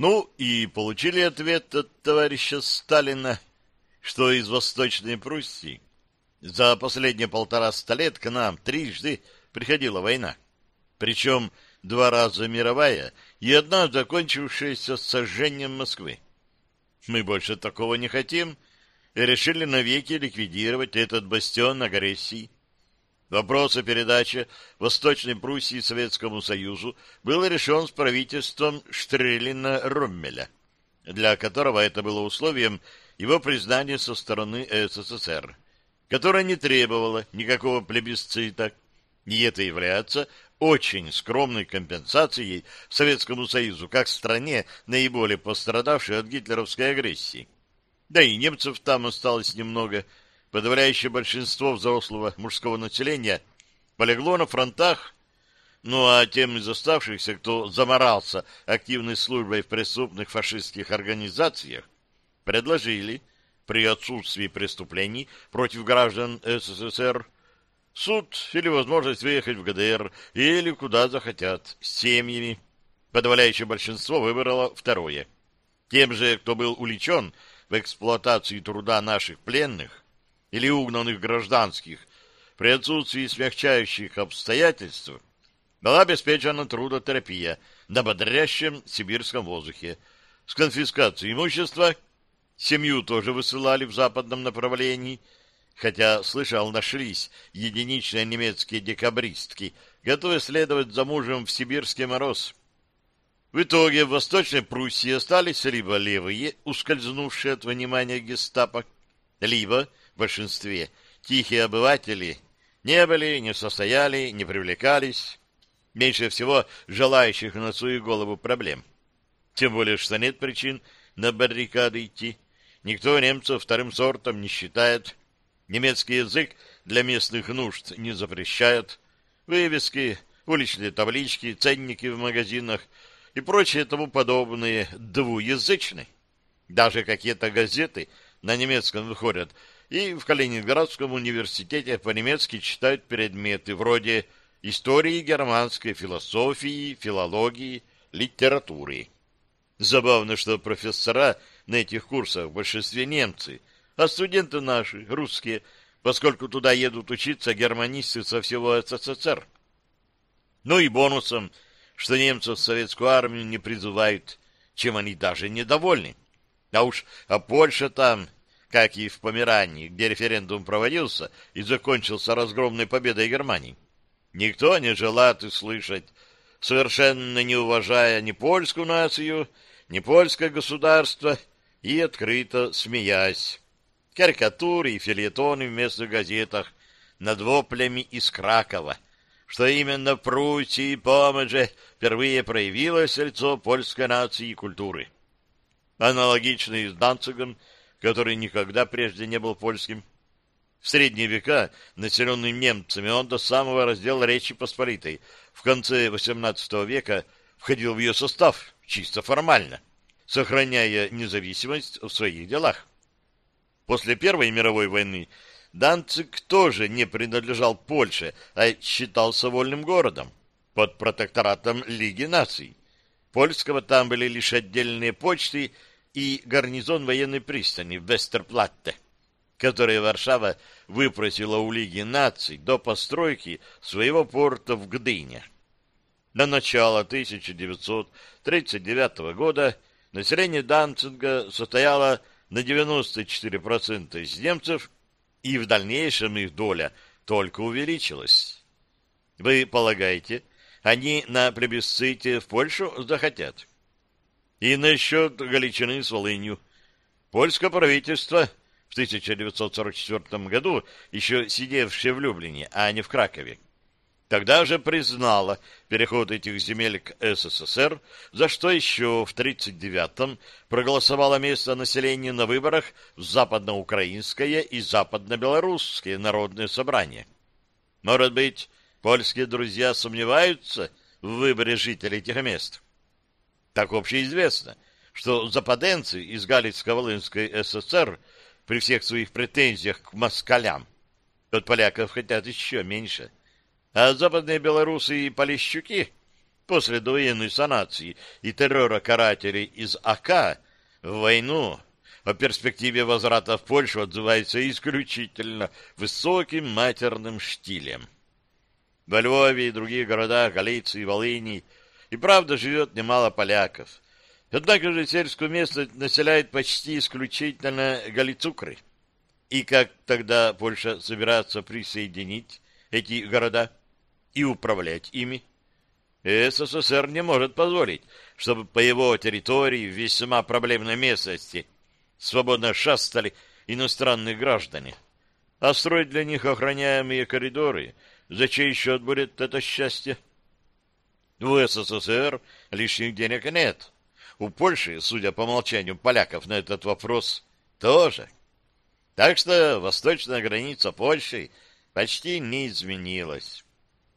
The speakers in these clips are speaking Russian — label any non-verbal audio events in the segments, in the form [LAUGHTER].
Ну и получили ответ от товарища Сталина, что из Восточной Пруссии за последние полтора-ста лет к нам трижды приходила война. Причем два раза мировая и одна закончившаяся сожжением Москвы. Мы больше такого не хотим и решили навеки ликвидировать этот бастион агрессии. Вопрос о передаче Восточной Пруссии Советскому Союзу был решен с правительством Штрелина-Роммеля, для которого это было условием его признания со стороны СССР, которое не требовало никакого плебисцита, и это является очень скромной компенсацией Советскому Союзу как стране, наиболее пострадавшей от гитлеровской агрессии. Да и немцев там осталось немного – подавляющее большинство взрослого мужского населения полегло на фронтах, ну а тем из оставшихся, кто заморался активной службой в преступных фашистских организациях, предложили при отсутствии преступлений против граждан СССР суд или возможность выехать в ГДР или куда захотят с семьями. Подавляющее большинство выбрало второе. Тем же, кто был увлечен в эксплуатации труда наших пленных, или угнанных гражданских при отсутствии смягчающих обстоятельств была обеспечена трудотерапия на бодрящем сибирском воздухе. С конфискацией имущества семью тоже высылали в западном направлении, хотя, слышал, нашлись единичные немецкие декабристки, готовые следовать за мужем в сибирский мороз. В итоге в Восточной Пруссии остались либо левые, ускользнувшие от внимания гестапо, либо большинстве тихие обыватели не были, не состояли, не привлекались. Меньше всего желающих на свою голову проблем. Тем более, что нет причин на баррикады идти. Никто немцев вторым сортом не считает. Немецкий язык для местных нужд не запрещает. Вывески, уличные таблички, ценники в магазинах и прочее тому подобные двуязычны. Даже какие-то газеты на немецком выходят – и в Калининградском университете по-немецки читают предметы вроде истории германской философии, филологии, литературы. Забавно, что профессора на этих курсах в большинстве немцы, а студенты наши, русские, поскольку туда едут учиться германисты со всего СССР. Ну и бонусом, что немцев в советскую армию не призывают, чем они даже недовольны. А уж а Польша там как и в Померании, где референдум проводился и закончился разгромной победой Германии. Никто не желает услышать, совершенно не уважая ни польскую нацию, ни польское государство, и открыто смеясь. Карикатуры и филетоны в местных газетах над воплями из Кракова, что именно в Пруссии и Помедже впервые проявилось лицо польской нации и культуры. Аналогично и с Данцигом который никогда прежде не был польским. В средние века, населенный немцами, он до самого раздела Речи Посполитой в конце XVIII века входил в ее состав чисто формально, сохраняя независимость в своих делах. После Первой мировой войны Данцик тоже не принадлежал Польше, а считался вольным городом под протекторатом Лиги наций. Польского там были лишь отдельные почты и гарнизон военной пристани в Вестерплатте, который Варшава выпросила у Лиги наций до постройки своего порта в Гдыне. До начала 1939 года население Данцинга состояло на 94% из немцев, и в дальнейшем их доля только увеличилась. Вы полагаете, они на плебисците в Польшу захотят? И насчет Галичины с Волынью. Польское правительство в 1944 году, еще сидевшее в Люблине, а не в Кракове, тогда же признало переход этих земель к СССР, за что еще в 1939-м проголосовало место населения на выборах в Западноукраинское и Западно-Белорусские народные собрания. Может быть, польские друзья сомневаются в выборе жителей этих мест? Так общеизвестно, что западенцы из Галицко-Волынской ССР при всех своих претензиях к москалям от поляков хотят еще меньше. А западные белорусы и полищуки после довоенной санации и террора карателей из АК в войну о перспективе возврата в Польшу отзывается исключительно высоким матерным штилем. Во Львове и других городах Галиции, Волыни и правда живет немало поляков. Однако же сельскую местность населяет почти исключительно галицукры. И как тогда Польша собирается присоединить эти города и управлять ими? СССР не может позволить, чтобы по его территории в весьма проблемной местности свободно шастали иностранные граждане. А строить для них охраняемые коридоры, за чей счет будет это счастье? В СССР лишних денег нет. У Польши, судя по молчанию поляков на этот вопрос, тоже. Так что восточная граница Польши почти не изменилась.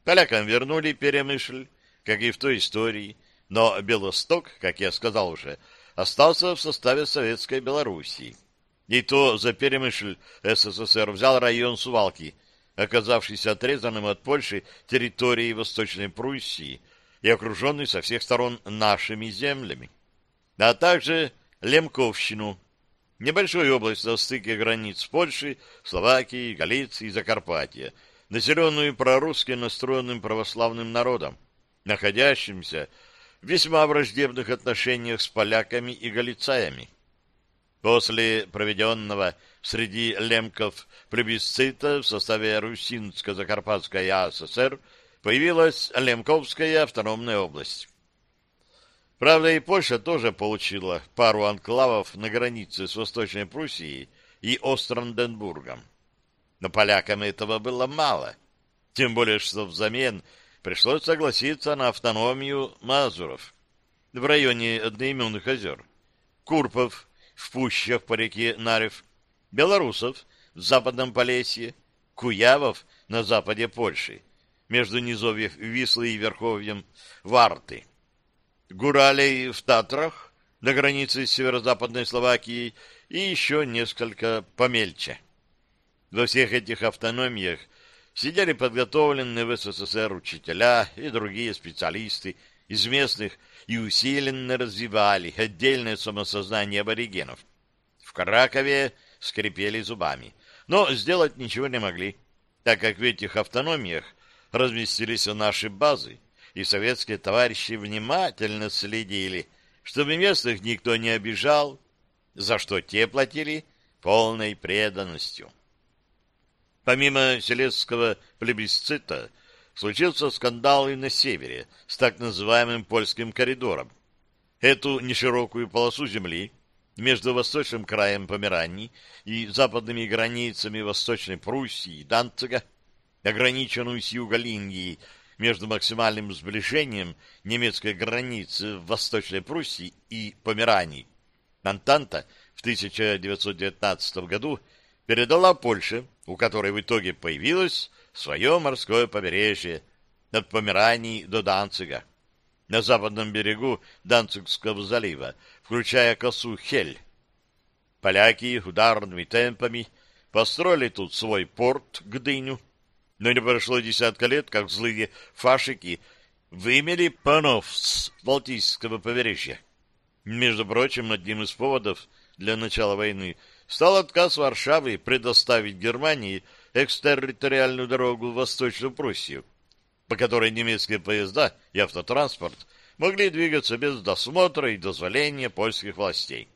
Полякам вернули Перемышль, как и в той истории, но Белосток, как я сказал уже, остался в составе Советской Белоруссии. И то за Перемышль СССР взял район Сувалки, оказавшийся отрезанным от Польши территорией Восточной Пруссии и окруженный со всех сторон нашими землями, а также Лемковщину, небольшую область на стыке границ Польши, Словакии, Галиции и Закарпатья, населенную прорусски настроенным православным народом, находящимся в весьма враждебных отношениях с поляками и галицаями. После проведенного среди лемков плебисцита в составе Русинско-Закарпатской АССР появилась Лемковская автономная область. Правда, и Польша тоже получила пару анклавов на границе с Восточной Пруссией и Остранденбургом. Но полякам этого было мало, тем более, что взамен пришлось согласиться на автономию Мазуров в районе одноименных озер, Курпов в пущах по реке Нарев, белорусов в западном Полесье, Куявов на западе Польши, между низовьев Вислы и Верховьем Варты, Гуралей в Татрах на границе с северо-западной Словакией и еще несколько помельче. Во всех этих автономиях сидели подготовленные в СССР учителя и другие специалисты из местных и усиленно развивали отдельное самосознание аборигенов. В Кракове скрипели зубами, но сделать ничего не могли, так как в этих автономиях разместились наши базы, и советские товарищи внимательно следили, чтобы местных никто не обижал, за что те платили полной преданностью. Помимо Селезского плебисцита, случился скандал и на севере с так называемым польским коридором. Эту неширокую полосу земли между восточным краем Померании и западными границами Восточной Пруссии и Данцига, ограниченную с юга линией между максимальным сближением немецкой границы в Восточной Пруссии и Померании, Антанта в 1919 году передала Польше, у которой в итоге появилось свое морское побережье от Померании до Данцига, на западном берегу Данцигского залива, включая косу Хель. Поляки ударными темпами построили тут свой порт Гдыню, но не прошло десятка лет, как злые фашики вымели панов с Балтийского побережья. Между прочим, одним из поводов для начала войны стал отказ Варшавы предоставить Германии экстерриториальную дорогу в Восточную Пруссию, по которой немецкие поезда и автотранспорт могли двигаться без досмотра и дозволения польских властей.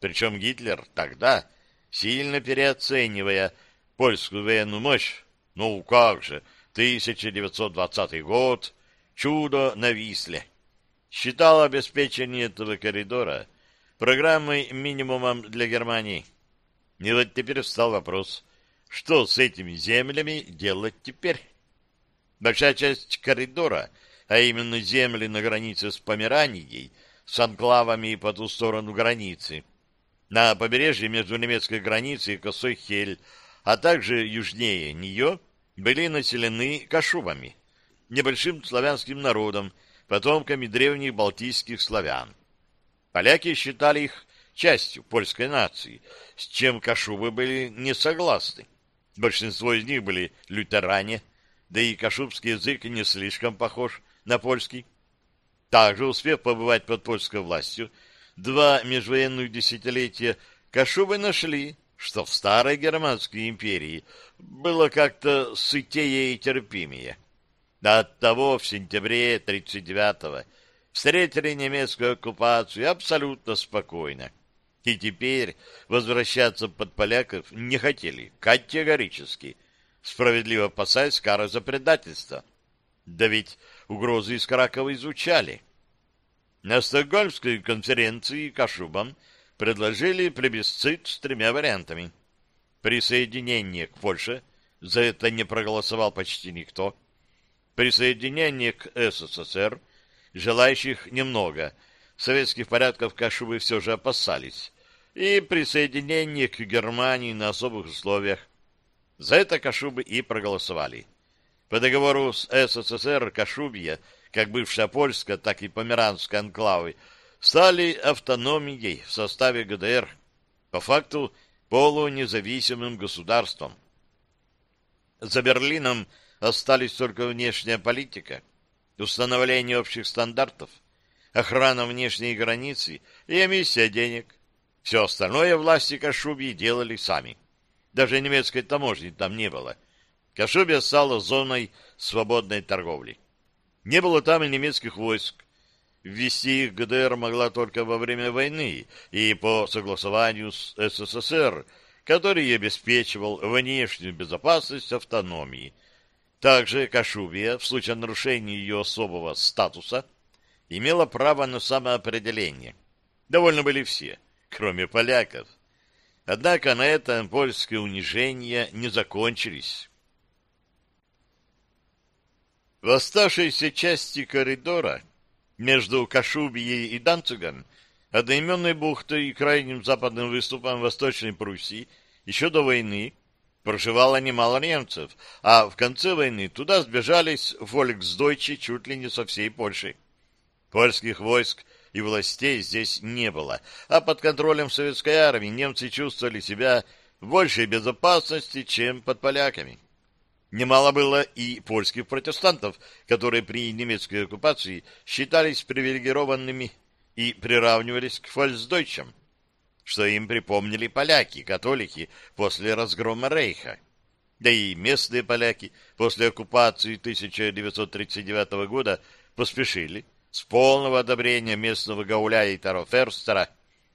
Причем Гитлер тогда, сильно переоценивая польскую военную мощь, ну как же, 1920 год, чудо на Висле, считал обеспечение этого коридора программой минимумом для Германии. И вот теперь встал вопрос, что с этими землями делать теперь? Большая часть коридора, а именно земли на границе с Померанией, с анклавами по ту сторону границы, на побережье между немецкой границей и косой Хель, а также южнее нее, были населены кашубами, небольшим славянским народом, потомками древних балтийских славян. Поляки считали их частью польской нации, с чем кашубы были не согласны. Большинство из них были лютеране, да и кашубский язык не слишком похож на польский. Также, успев побывать под польской властью, два межвоенных десятилетия Кашубы нашли, что в старой Германской империи было как-то сытее и терпимее. Оттого в сентябре 1939-го встретили немецкую оккупацию абсолютно спокойно. И теперь возвращаться под поляков не хотели, категорически, справедливо опасаясь кары за предательство. Да ведь угрозы из Кракова изучали. На Стокгольмской конференции Кашубам предложили плебисцит с тремя вариантами. Присоединение к Польше, за это не проголосовал почти никто. Присоединение к СССР, желающих немного, советских порядков Кашубы все же опасались. И присоединение к Германии на особых условиях. За это Кашубы и проголосовали. По договору с СССР Кашубья, как бывшая польская, так и померанская анклавы, стали автономией в составе ГДР, по факту полунезависимым государством. За Берлином остались только внешняя политика, установление общих стандартов, охрана внешней границы и эмиссия денег. Все остальное власти Кашубьи делали сами. Даже немецкой таможни там не было – Кашубия стала зоной свободной торговли. Не было там и немецких войск. Ввести их ГДР могла только во время войны и по согласованию с СССР, который обеспечивал внешнюю безопасность автономии. Также Кашубия, в случае нарушения ее особого статуса, имела право на самоопределение. Довольны были все, кроме поляков. Однако на этом польские унижения не закончились. В оставшейся части коридора между Кашубией и Данцигом, одноименной бухтой и крайним западным выступом Восточной Пруссии, еще до войны проживало немало немцев, а в конце войны туда сбежались фольксдойчи чуть ли не со всей Польши. Польских войск и властей здесь не было, а под контролем советской армии немцы чувствовали себя в большей безопасности, чем под поляками. Немало было и польских протестантов, которые при немецкой оккупации считались привилегированными и приравнивались к фольксдойчам, что им припомнили поляки, католики после разгрома Рейха. Да и местные поляки после оккупации 1939 года поспешили с полного одобрения местного гауляя Ферстера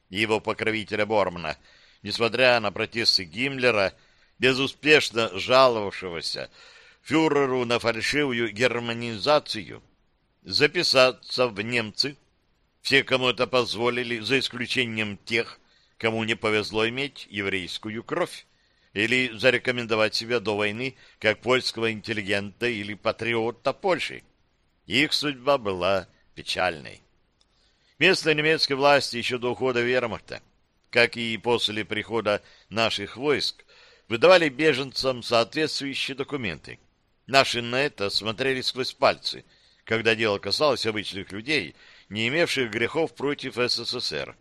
и его покровителя Бормана, несмотря на протесты Гиммлера безуспешно жаловавшегося фюреру на фальшивую германизацию, записаться в немцы, все, кому это позволили, за исключением тех, кому не повезло иметь еврейскую кровь, или зарекомендовать себя до войны как польского интеллигента или патриота Польши. Их судьба была печальной. Местные немецкие власти еще до ухода вермахта, как и после прихода наших войск, выдавали беженцам соответствующие документы. Наши на это смотрели сквозь пальцы, когда дело касалось обычных людей, не имевших грехов против СССР.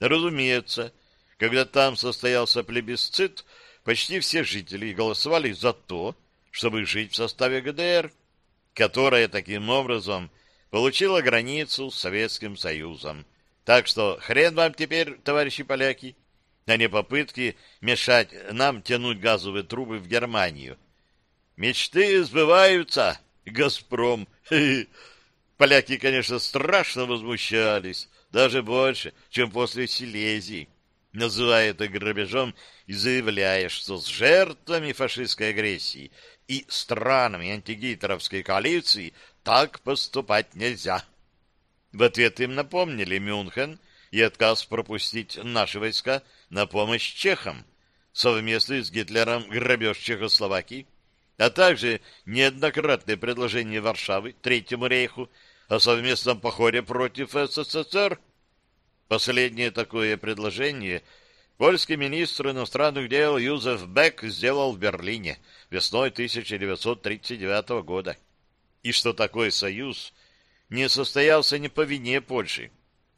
Разумеется, когда там состоялся плебисцит, почти все жители голосовали за то, чтобы жить в составе ГДР, которая таким образом получила границу с Советским Союзом. Так что хрен вам теперь, товарищи поляки, а не попытки мешать нам тянуть газовые трубы в Германию. Мечты сбываются, Газпром. [LAUGHS] Поляки, конечно, страшно возмущались, даже больше, чем после Силезии, называя это грабежом и заявляя, что с жертвами фашистской агрессии и странами антигитлеровской коалиции так поступать нельзя. В ответ им напомнили Мюнхен и отказ пропустить наши войска на помощь чехам, совместный с Гитлером грабеж Чехословакии, а также неоднократное предложение Варшавы Третьему рейху о совместном походе против СССР. Последнее такое предложение польский министр иностранных дел Юзеф Бек сделал в Берлине весной 1939 года. И что такой союз не состоялся не по вине Польши,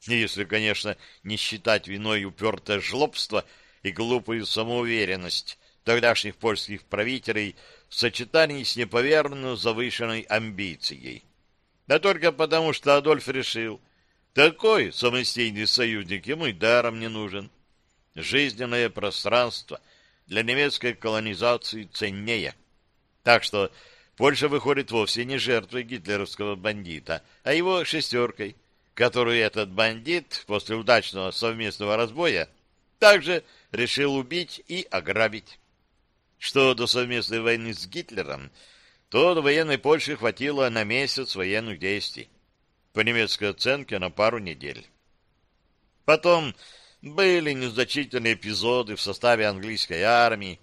если, конечно, не считать виной упертое жлобство и глупую самоуверенность тогдашних польских правителей в сочетании с неповерно завышенной амбицией. Да только потому, что Адольф решил, такой самостийный союзник ему и даром не нужен. Жизненное пространство для немецкой колонизации ценнее. Так что Польша выходит вовсе не жертвой гитлеровского бандита, а его шестеркой, которую этот бандит после удачного совместного разбоя также решил убить и ограбить. Что до совместной войны с Гитлером, то до военной Польши хватило на месяц военных действий. По немецкой оценке на пару недель. Потом были незначительные эпизоды в составе английской армии.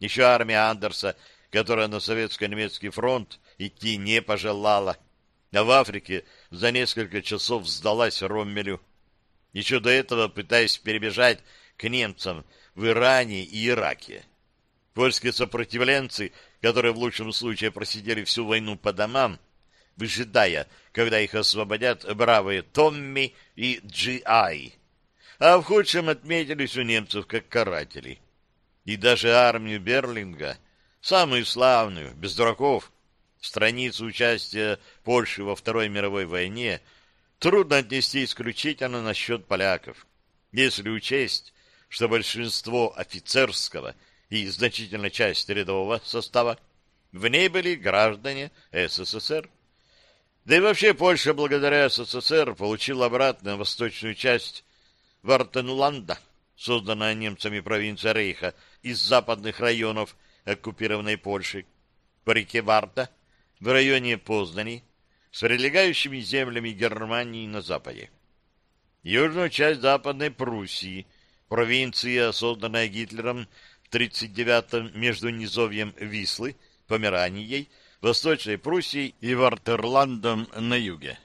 Еще армия Андерса, которая на советско-немецкий фронт идти не пожелала. А в Африке за несколько часов сдалась Роммелю. Еще до этого пытаясь перебежать к немцам в Иране и Ираке. Польские сопротивленцы, которые в лучшем случае просидели всю войну по домам, выжидая, когда их освободят бравые Томми и Джи-Ай, а в худшем отметились у немцев как каратели. И даже армию Берлинга, самую славную, без дураков, страницу участия Польши во Второй мировой войне, трудно отнести исключительно на счет поляков, если учесть, что большинство офицерского – и значительная часть рядового состава, в ней были граждане СССР. Да и вообще Польша благодаря СССР получила обратно восточную часть Вартенланда, созданная немцами провинция Рейха из западных районов оккупированной Польши, по реке Варта, в районе Познани, с прилегающими землями Германии на западе. Южную часть Западной Пруссии, провинция, созданная Гитлером 39-м между низовьем Вислы, Померанией, Восточной Пруссией и Вартерландом на юге,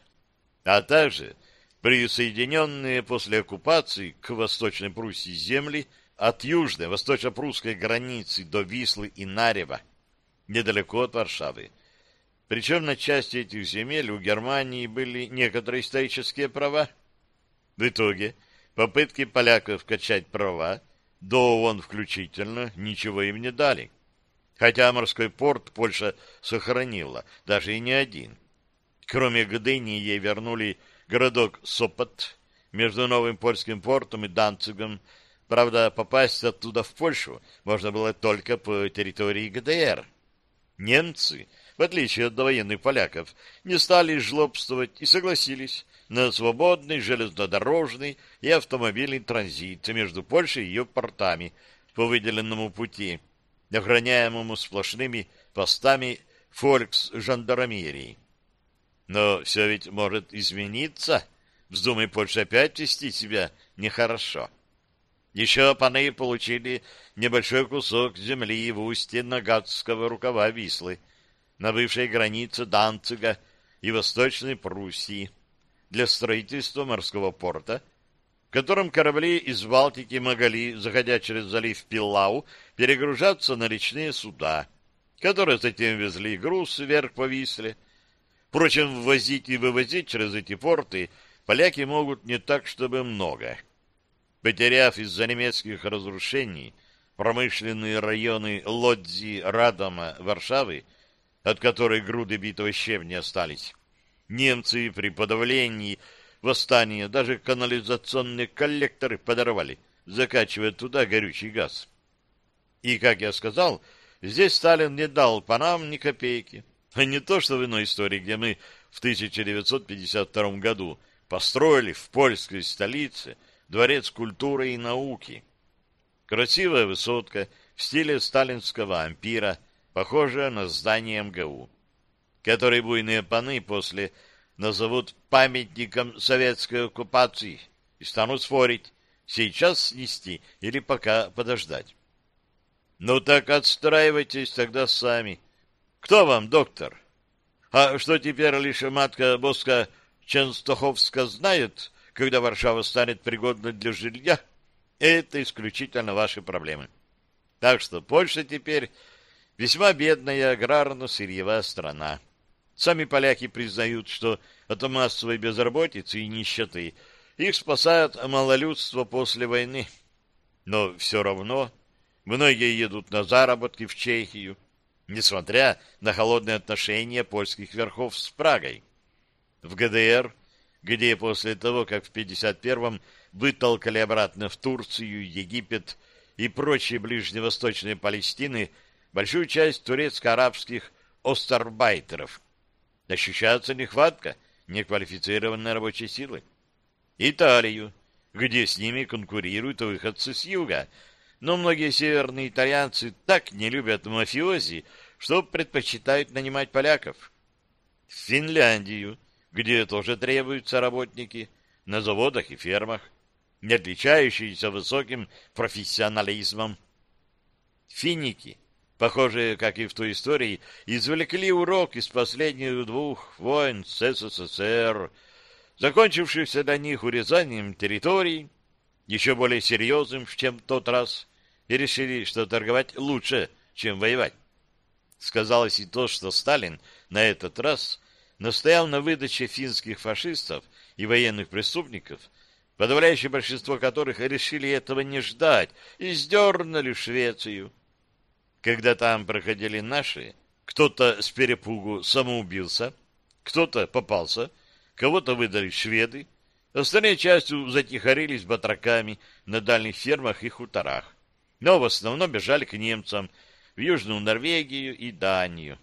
а также присоединенные после оккупации к Восточной Пруссии земли от южной восточно-прусской границы до Вислы и Нарева, недалеко от Варшавы. Причем на части этих земель у Германии были некоторые исторические права. В итоге попытки поляков качать права до ООН включительно, ничего им не дали. Хотя морской порт Польша сохранила, даже и не один. Кроме Гдыни ей вернули городок Сопот между новым польским портом и Данцигом. Правда, попасть оттуда в Польшу можно было только по территории ГДР. Немцы, в отличие от довоенных поляков, не стали жлобствовать и согласились на свободный железнодорожный и автомобильный транзит между Польшей и ее портами по выделенному пути, охраняемому сплошными постами фолькс-жандармерии. Но все ведь может измениться. Вздумай Польша опять вести себя нехорошо. Еще паны получили небольшой кусок земли в устье Нагатского рукава Вислы, на бывшей границе Данцига и Восточной Пруссии, для строительства морского порта, в котором корабли из Балтики могли, заходя через залив Пиллау, перегружаться на речные суда, которые затем везли груз вверх по Висле. Впрочем, ввозить и вывозить через эти порты поляки могут не так, чтобы много. Потеряв из-за немецких разрушений промышленные районы Лодзи, Радома, Варшавы, от которой груды битого щебня остались, Немцы при подавлении восстания даже канализационные коллекторы подорвали, закачивая туда горючий газ. И, как я сказал, здесь Сталин не дал по нам ни копейки. А не то, что в иной истории, где мы в 1952 году построили в польской столице дворец культуры и науки. Красивая высотка в стиле сталинского ампира, похожая на здание МГУ который буйные паны после назовут памятником советской оккупации и станут спорить, сейчас снести или пока подождать. Ну так отстраивайтесь тогда сами. Кто вам, доктор? А что теперь лишь матка Боска Ченстоховска знает, когда Варшава станет пригодной для жилья? Это исключительно ваши проблемы. Так что Польша теперь весьма бедная аграрно-сырьевая страна. Сами поляки признают, что от массовой безработицы и нищеты их спасает малолюдство после войны. Но все равно многие едут на заработки в Чехию, несмотря на холодные отношения польских верхов с Прагой. в ГДР, где после того, как в 51-м вытолкали обратно в Турцию, Египет и прочие ближневосточные Палестины большую часть турецко-арабских остарбайтеров. Ощущается нехватка неквалифицированной рабочей силы. Италию, где с ними конкурируют выходцы с юга, но многие северные итальянцы так не любят мафиози, что предпочитают нанимать поляков. Финляндию, где тоже требуются работники, на заводах и фермах, не отличающиеся высоким профессионализмом. Финики, похожие, как и в той истории, извлекли урок из последних двух войн с СССР, закончившихся для них урезанием территорий, еще более серьезным, чем тот раз, и решили, что торговать лучше, чем воевать. Сказалось и то, что Сталин на этот раз настоял на выдаче финских фашистов и военных преступников, подавляющее большинство которых решили этого не ждать и сдернули в Швецию. Когда там проходили наши, кто-то с перепугу самоубился, кто-то попался, кого-то выдали шведы, остальные частью затихарились батраками на дальних фермах и хуторах, но в основном бежали к немцам в Южную Норвегию и Данию.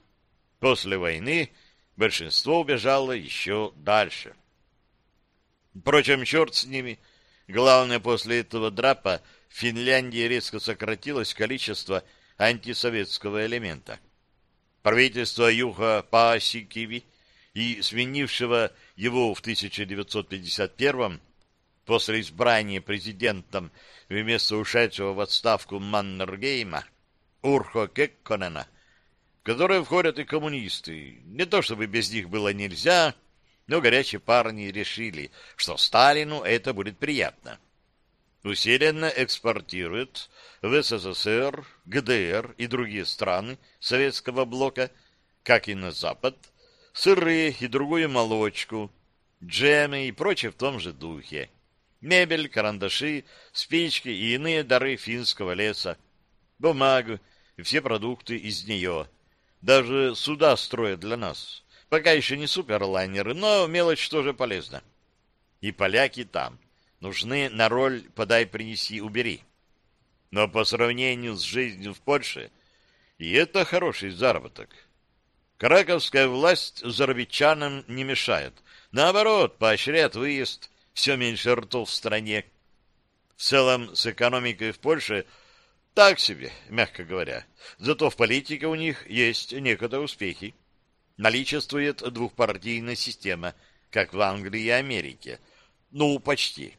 После войны большинство убежало еще дальше. Впрочем, черт с ними. Главное, после этого драпа в Финляндии резко сократилось количество антисоветского элемента. Правительство Юха Паасикиви и сменившего его в 1951 после избрания президентом вместо ушедшего в отставку Маннергейма Урхо Кекконена, в которые входят и коммунисты. Не то чтобы без них было нельзя, но горячие парни решили, что Сталину это будет приятно. Усиленно экспортируют в СССР, ГДР и другие страны советского блока, как и на Запад, сыры и другую молочку, джемы и прочее в том же духе. Мебель, карандаши, спички и иные дары финского леса, бумагу и все продукты из нее. Даже суда строят для нас. Пока еще не суперлайнеры, но мелочь тоже полезна. И поляки там. Нужны на роль «подай, принеси, убери». Но по сравнению с жизнью в Польше, и это хороший заработок. Краковская власть зарвичанам не мешает. Наоборот, поощряет выезд, все меньше ртов в стране. В целом, с экономикой в Польше так себе, мягко говоря. Зато в политике у них есть некоторые успехи наличествует двухпартийная система, как в Англии и Америке. Ну, почти.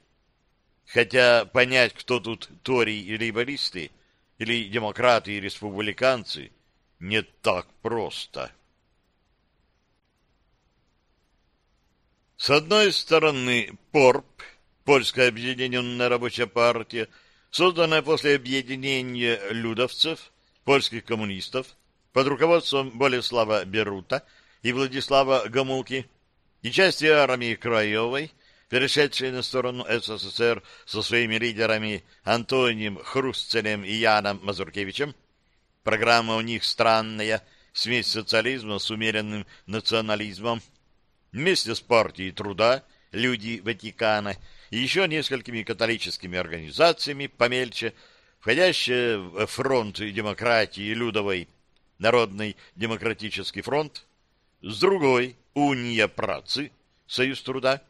Хотя понять, кто тут тори и лейбористы, или демократы и республиканцы, не так просто. С одной стороны, ПОРП, Польская объединенная рабочая партия, созданная после объединения людовцев, польских коммунистов, под руководством Болеслава Берута и Владислава Гомулки и части армии Краевой, перешедшие на сторону СССР со своими лидерами Антонием Хрустцелем и Яном Мазуркевичем. Программа у них странная, смесь социализма с умеренным национализмом. Вместе с партией труда, люди Ватикана и еще несколькими католическими организациями помельче, входящие в фронт демократии Людовой Народный демократический фронт, с другой — Уния працы, Союз труда,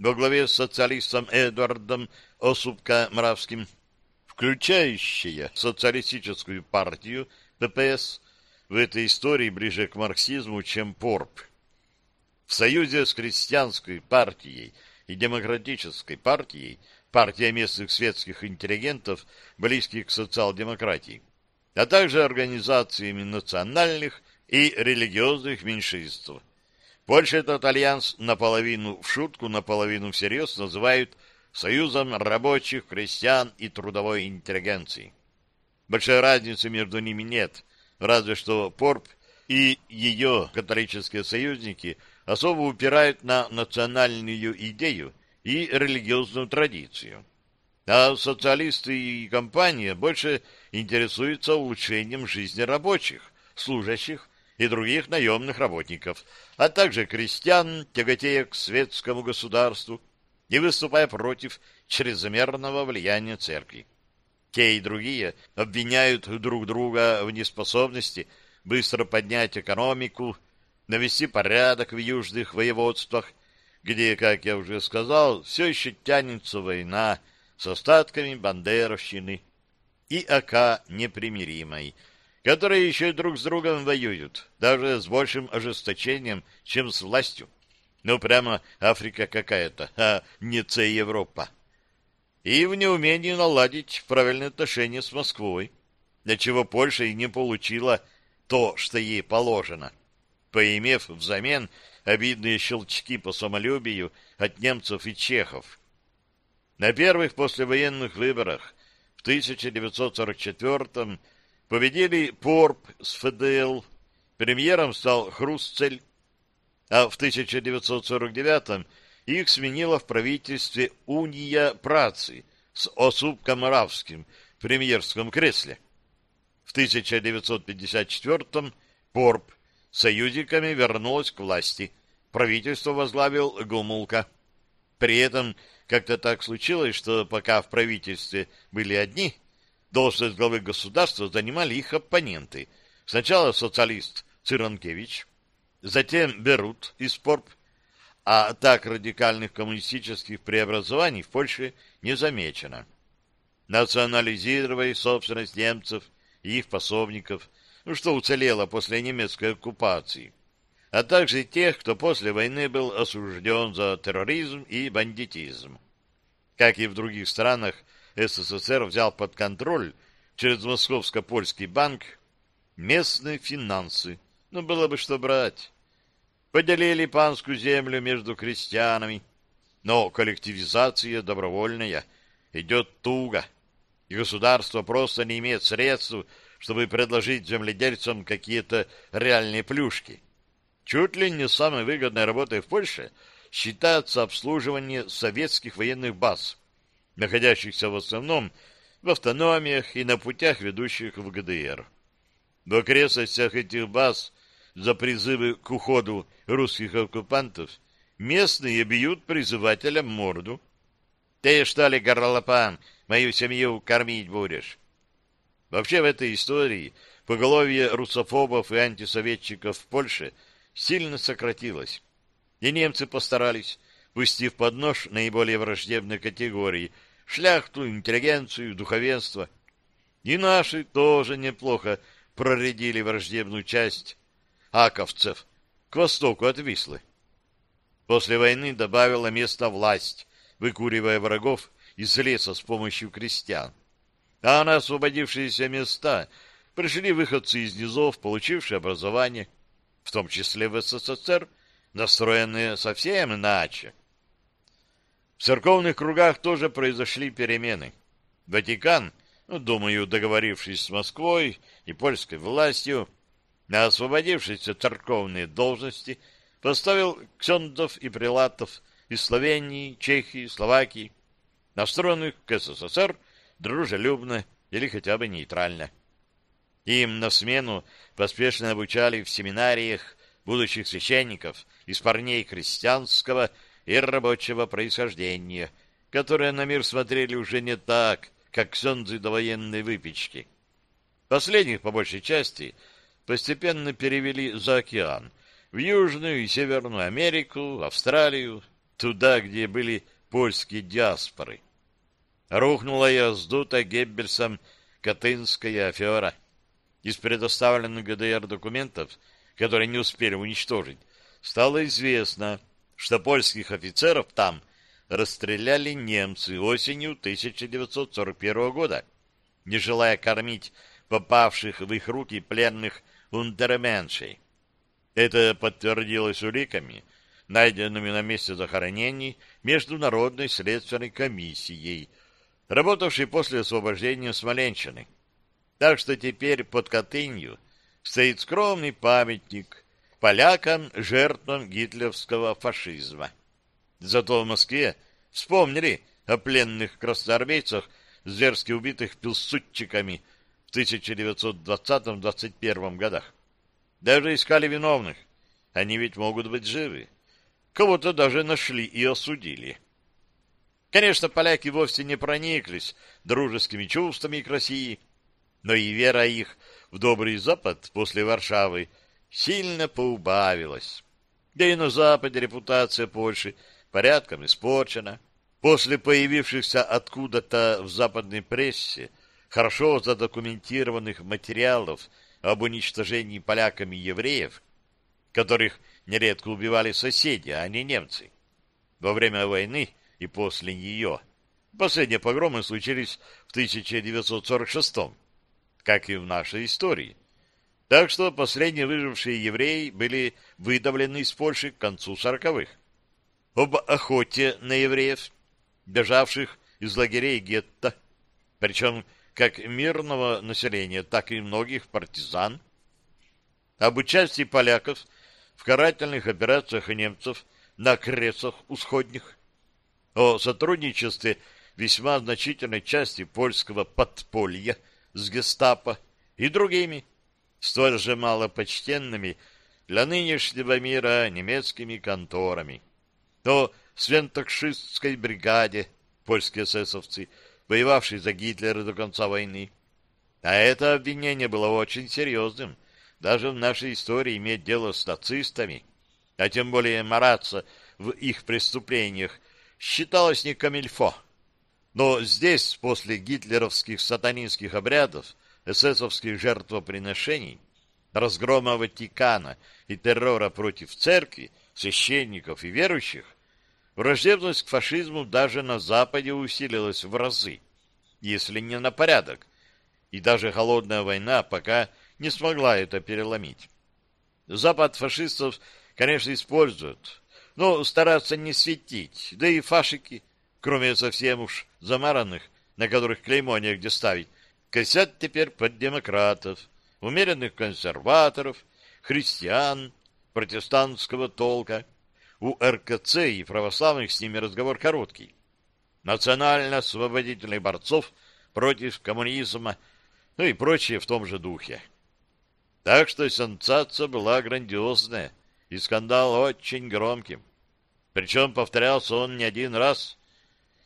во главе с социалистом Эдвардом Осупко-Мравским, включающая социалистическую партию ППС, в этой истории ближе к марксизму, чем ПОРП. В союзе с крестьянской партией и демократической партией, партия местных светских интеллигентов, близких к социал-демократии, а также организациями национальных и религиозных меньшинств. Польша этот альянс наполовину в шутку, наполовину всерьез называют Союзом рабочих, крестьян и трудовой интеллигенции. Большой разницы между ними нет, разве что ПОРП и ее католические союзники особо упирают на национальную идею и религиозную традицию. А социалисты и компания больше интересуются улучшением жизни рабочих, служащих и других наемных работников, а также крестьян, тяготея к светскому государству и выступая против чрезмерного влияния церкви. Те и другие обвиняют друг друга в неспособности быстро поднять экономику, навести порядок в южных воеводствах, где, как я уже сказал, все еще тянется война с остатками бандеровщины и АК непримиримой, которые еще и друг с другом воюют, даже с большим ожесточением, чем с властью. Ну, прямо Африка какая-то, а не Ц Европа. И в неумении наладить правильные отношения с Москвой, для чего Польша и не получила то, что ей положено, поимев взамен обидные щелчки по самолюбию от немцев и чехов. На первых послевоенных выборах в 1944 победили Порп с ФДЛ, премьером стал Хрустцель, а в 1949 их сменила в правительстве Уния Працы с Осупком Равским в премьерском кресле. В 1954 Порп с союзниками вернулась к власти. Правительство возглавил Гумулка. При этом как-то так случилось, что пока в правительстве были одни, должность главы государства занимали их оппоненты. Сначала социалист Циранкевич, затем Берут из Порп, а так радикальных коммунистических преобразований в Польше не замечено. Национализировали собственность немцев и их пособников, ну, что уцелело после немецкой оккупации, а также тех, кто после войны был осужден за терроризм и бандитизм. Как и в других странах, СССР взял под контроль через Московско-Польский банк местные финансы, ну, было бы что брать. Поделили панскую землю между крестьянами, но коллективизация добровольная идет туго, и государство просто не имеет средств, чтобы предложить земледельцам какие-то реальные плюшки. Чуть ли не самой выгодной работой в Польше считается обслуживание советских военных баз, находящихся в основном в автономиях и на путях, ведущих в ГДР. В окрестностях этих баз за призывы к уходу русских оккупантов местные бьют призывателям морду. Ты что ли, горлопан, мою семью кормить будешь? Вообще в этой истории поголовье русофобов и антисоветчиков в Польше сильно сократилось. И немцы постарались, пустив под нож наиболее враждебные категории — шляхту, интеллигенцию, духовенство. И наши тоже неплохо проредили враждебную часть аковцев к востоку от Вислы. После войны добавила место власть, выкуривая врагов из леса с помощью крестьян. А на освободившиеся места пришли выходцы из низов, получившие образование, в том числе в СССР, настроенные совсем иначе. В церковных кругах тоже произошли перемены. Ватикан, ну, думаю, договорившись с Москвой и польской властью, на освободившиеся церковные должности поставил ксендов и прилатов из Словении, Чехии, Словакии, настроенных к СССР дружелюбно или хотя бы нейтрально. Им на смену поспешно обучали в семинариях будущих священников из парней крестьянского и рабочего происхождения, которые на мир смотрели уже не так, как ксензы до военной выпечки. Последних, по большей части, постепенно перевели за океан, в Южную и Северную Америку, Австралию, туда, где были польские диаспоры. Рухнула и сдута Геббельсом Катынская афера. Из предоставленных ГДР документов, которые не успели уничтожить, стало известно, что польских офицеров там расстреляли немцы осенью 1941 года, не желая кормить попавших в их руки пленных унтерменшей. Это подтвердилось уликами, найденными на месте захоронений Международной следственной комиссией, работавшей после освобождения Смоленщины. Так что теперь под Катынью стоит скромный памятник полякам, жертвам гитлеровского фашизма. Зато в Москве вспомнили о пленных красноармейцах, зверски убитых пилсудчиками в 1920-21 годах. Даже искали виновных. Они ведь могут быть живы. Кого-то даже нашли и осудили. Конечно, поляки вовсе не прониклись дружескими чувствами к России, но и вера их в добрый Запад после Варшавы сильно поубавилась. Да и на Западе репутация Польши порядком испорчена. После появившихся откуда-то в западной прессе хорошо задокументированных материалов об уничтожении поляками евреев, которых нередко убивали соседи, а не немцы. Во время войны и после нее последние погромы случились в 1946 как и в нашей истории. Так что последние выжившие евреи были выдавлены из Польши к концу сороковых. Об охоте на евреев, бежавших из лагерей гетто, причем как мирного населения, так и многих партизан, об участии поляков в карательных операциях немцев на кресах усходних, о сотрудничестве весьма значительной части польского подполья с гестапо и другими, столь же малопочтенными для нынешнего мира немецкими конторами. То свентокшистской бригаде польские эсэсовцы, воевавшие за Гитлера до конца войны. А это обвинение было очень серьезным. Даже в нашей истории иметь дело с нацистами, а тем более мараться в их преступлениях, считалось не камильфо. Но здесь, после гитлеровских сатанинских обрядов, эсэсовских жертвоприношений, разгрома Ватикана и террора против церкви, священников и верующих, враждебность к фашизму даже на Западе усилилась в разы, если не на порядок, и даже холодная война пока не смогла это переломить. Запад фашистов, конечно, используют, но стараться не светить, да и фашики, кроме совсем уж замаранных, на которых клеймо негде ставить, косят теперь под демократов, умеренных консерваторов, христиан, протестантского толка. У РКЦ и православных с ними разговор короткий. Национально-освободительных борцов против коммунизма, ну и прочее в том же духе. Так что сенсация была грандиозная, и скандал очень громким. Причем повторялся он не один раз.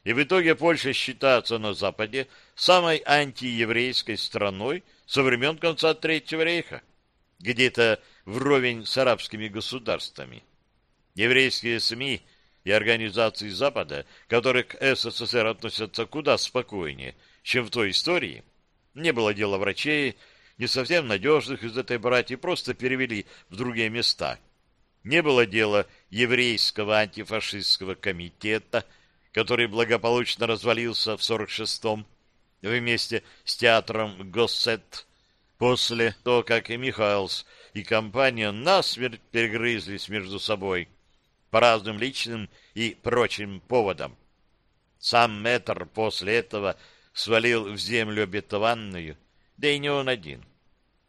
И в итоге Польша считается на Западе самой антиеврейской страной со времен конца Третьего рейха, где-то вровень с арабскими государствами. Еврейские СМИ и организации Запада, которые к СССР относятся куда спокойнее, чем в той истории, не было дела врачей, не совсем надежных из этой братьи, просто перевели в другие места. Не было дела еврейского антифашистского комитета, который благополучно развалился в 46-м вместе с театром Госсет после того, как и Михайлс и компания насмерть перегрызлись между собой по разным личным и прочим поводам. Сам мэтр после этого свалил в землю обетованную, да и не он один.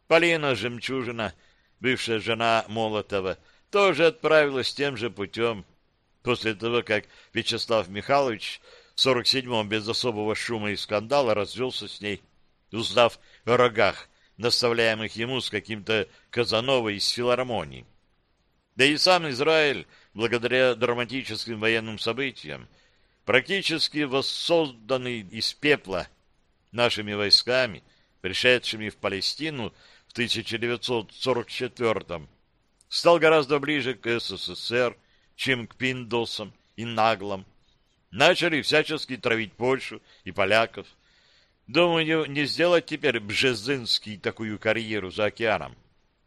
Полина Жемчужина, бывшая жена Молотова, тоже отправилась тем же путем, после того, как Вячеслав Михайлович в 47-м без особого шума и скандала развелся с ней, узнав о рогах, наставляемых ему с каким-то Казановой из филармонии. Да и сам Израиль, благодаря драматическим военным событиям, практически воссозданный из пепла нашими войсками, пришедшими в Палестину в 1944 стал гораздо ближе к СССР, чем к пиндосам и наглам. Начали всячески травить Польшу и поляков. Думаю, не сделать теперь Бжезинский такую карьеру за океаном,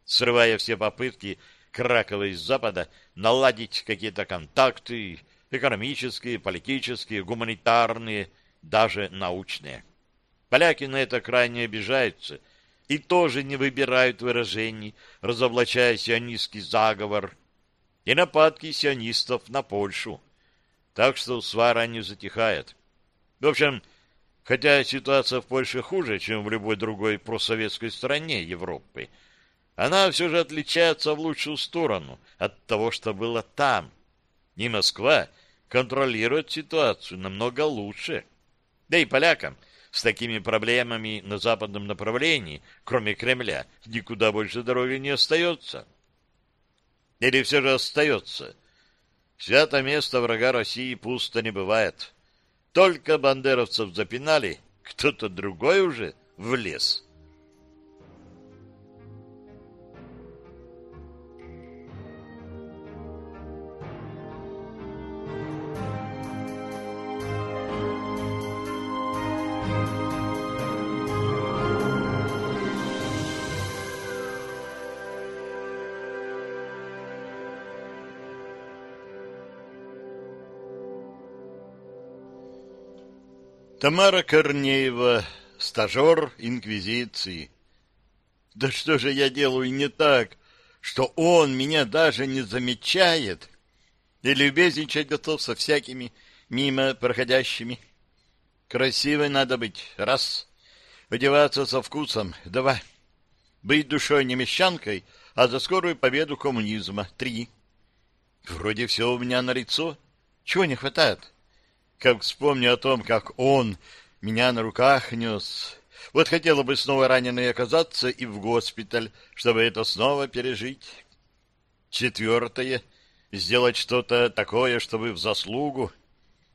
срывая все попытки Кракова из Запада наладить какие-то контакты, экономические, политические, гуманитарные, даже научные. Поляки на это крайне обижаются и тоже не выбирают выражений, разоблачая сионистский заговор и нападки сионистов на Польшу. Так что свара не затихает. В общем, хотя ситуация в Польше хуже, чем в любой другой просоветской стране Европы, она все же отличается в лучшую сторону от того, что было там. И Москва контролирует ситуацию намного лучше. Да и полякам с такими проблемами на западном направлении, кроме Кремля, никуда больше дороги не остается. Или все же остается? Свято место врага России пусто не бывает. Только бандеровцев запинали, кто-то другой уже влез. Тамара Корнеева, стажер Инквизиции. Да что же я делаю не так, что он меня даже не замечает и любезничать готов со всякими мимо проходящими? Красивой надо быть, раз. Одеваться со вкусом, два. Быть душой не мещанкой, а за скорую победу коммунизма, три. Вроде все у меня на лицо. Чего не хватает? — как вспомню о том, как он меня на руках нес. Вот хотела бы снова раненой оказаться и в госпиталь, чтобы это снова пережить. Четвертое — сделать что-то такое, чтобы в заслугу,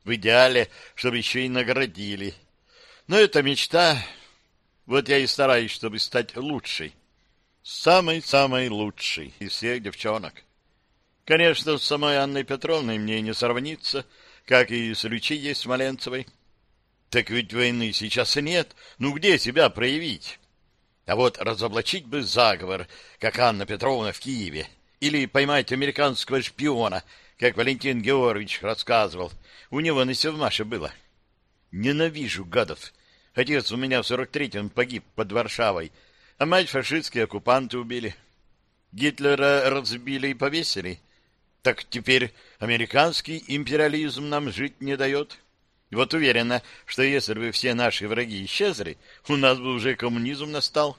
в идеале, чтобы еще и наградили. Но это мечта. Вот я и стараюсь, чтобы стать лучшей. Самой-самой лучшей из всех девчонок. Конечно, с самой Анной Петровной мне не сравнится — как и с Лючией Смоленцевой. Так ведь войны сейчас и нет. Ну где себя проявить? А вот разоблачить бы заговор, как Анна Петровна в Киеве, или поймать американского шпиона, как Валентин Георгиевич рассказывал. У него на Севмаше было. Ненавижу гадов. Отец у меня в сорок третьем погиб под Варшавой, а мать фашистские оккупанты убили. Гитлера разбили и повесили. Так теперь американский империализм нам жить не дает. Вот уверена, что если бы все наши враги исчезли, у нас бы уже коммунизм настал.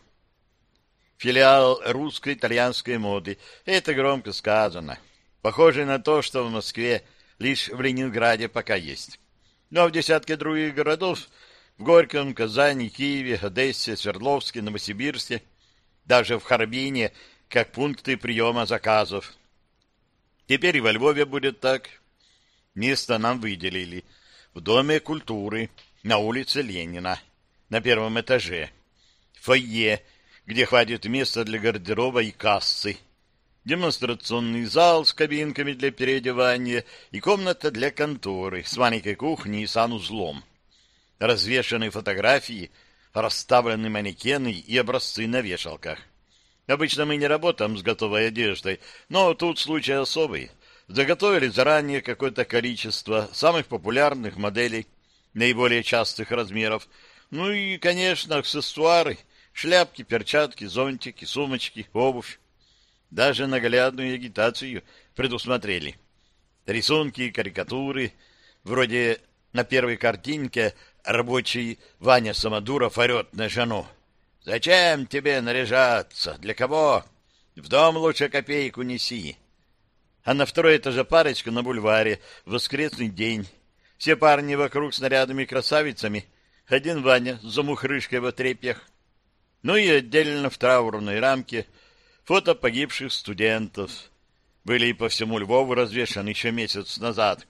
Филиал русско-итальянской моды. Это громко сказано. Похоже на то, что в Москве лишь в Ленинграде пока есть. Но в десятке других городов, в Горьком, Казани, Киеве, Одессе, Свердловске, Новосибирске, даже в Харбине, как пункты приема заказов – Теперь и во Львове будет так. Место нам выделили. В Доме культуры, на улице Ленина, на первом этаже. Фойе, где хватит места для гардероба и кассы. Демонстрационный зал с кабинками для переодевания и комната для конторы с маленькой кухней и санузлом. Развешаны фотографии, расставлены манекены и образцы на вешалках. Обычно мы не работаем с готовой одеждой, но тут случай особый. Заготовили заранее какое-то количество самых популярных моделей, наиболее частых размеров. Ну и, конечно, аксессуары, шляпки, перчатки, зонтики, сумочки, обувь. Даже наглядную агитацию предусмотрели. Рисунки карикатуры, вроде на первой картинке рабочий Ваня Самодуров орет на жену. Зачем тебе наряжаться? Для кого? В дом лучше копейку неси. А на второй этаже парочка на бульваре. Воскресный день. Все парни вокруг с нарядами красавицами. Один Ваня с замухрышкой в отрепьях. Ну и отдельно в траурной рамке фото погибших студентов. Были и по всему Львову развешаны еще месяц назад.